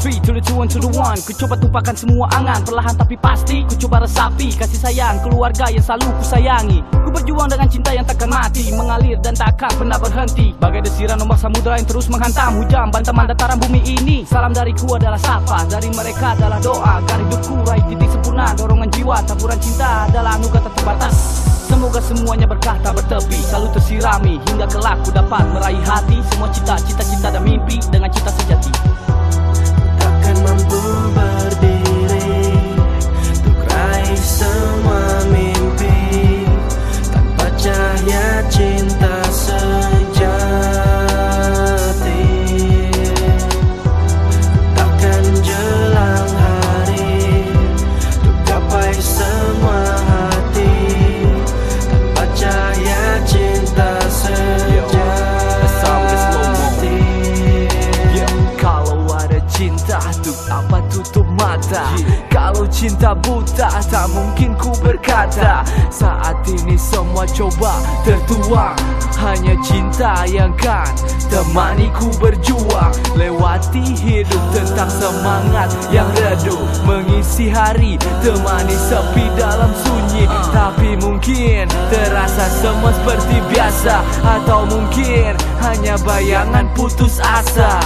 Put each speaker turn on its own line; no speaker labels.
three, to the two, one to the one. Ku coba tumpahkan semua angan Perlahan tapi pasti. Ku coba resapi Kasih sayang keluarga yang selalu ku sayangi. Ku berjuang dengan cinta yang takkan mati Mengalir dan takkan pernah berhenti. Bagai desiran ombak samudera yang terus menghantam Hujan bantaman dataran bumi ini. Salam dariku adalah sapa Dari mereka adalah doa. Agar hidupku raih titik sempurna Dorongan jiwa Taburan cinta adalah anugerah tak terbatas. Semoga semuanya berkah tak bertepi Selalu tersirami hingga kelak ku dapat meraih hati. Semua cita-cita
Untuk apa tutup mata? Kalau cinta buta Tak mungkin ku berkata Saat ini semua coba tertuang. Hanya cinta yang kan Temani ku berjuang. Lewati hidup tentang semangat yang redup. Mengisi hari Temani sepi dalam sunyi. Tapi mungkin terasa semua seperti biasa. Atau mungkin hanya bayangan putus asa